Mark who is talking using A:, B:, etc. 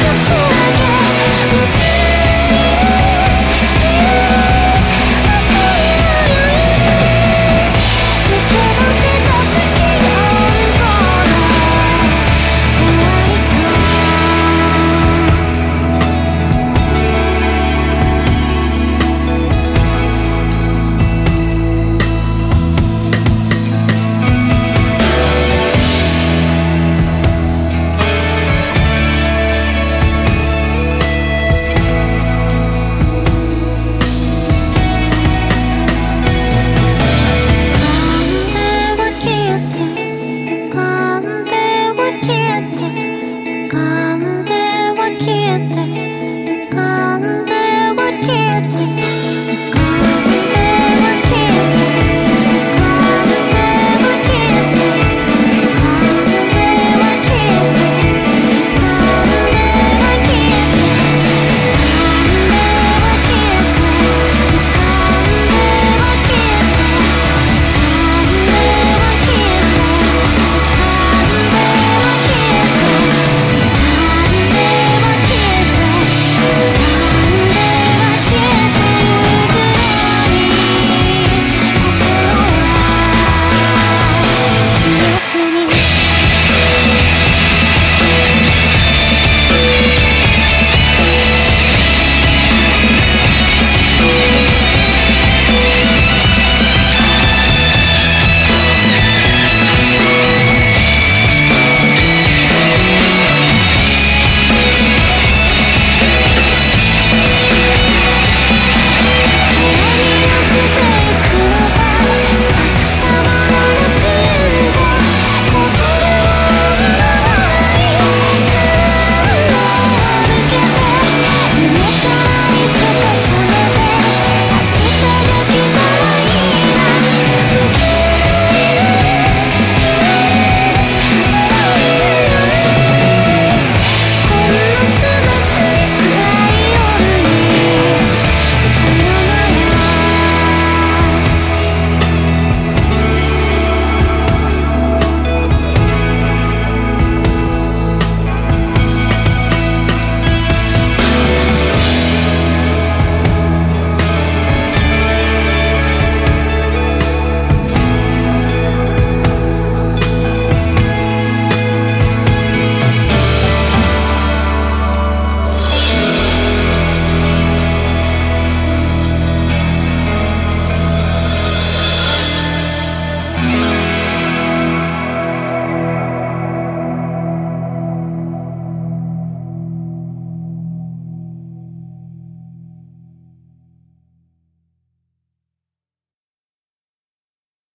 A: your soul.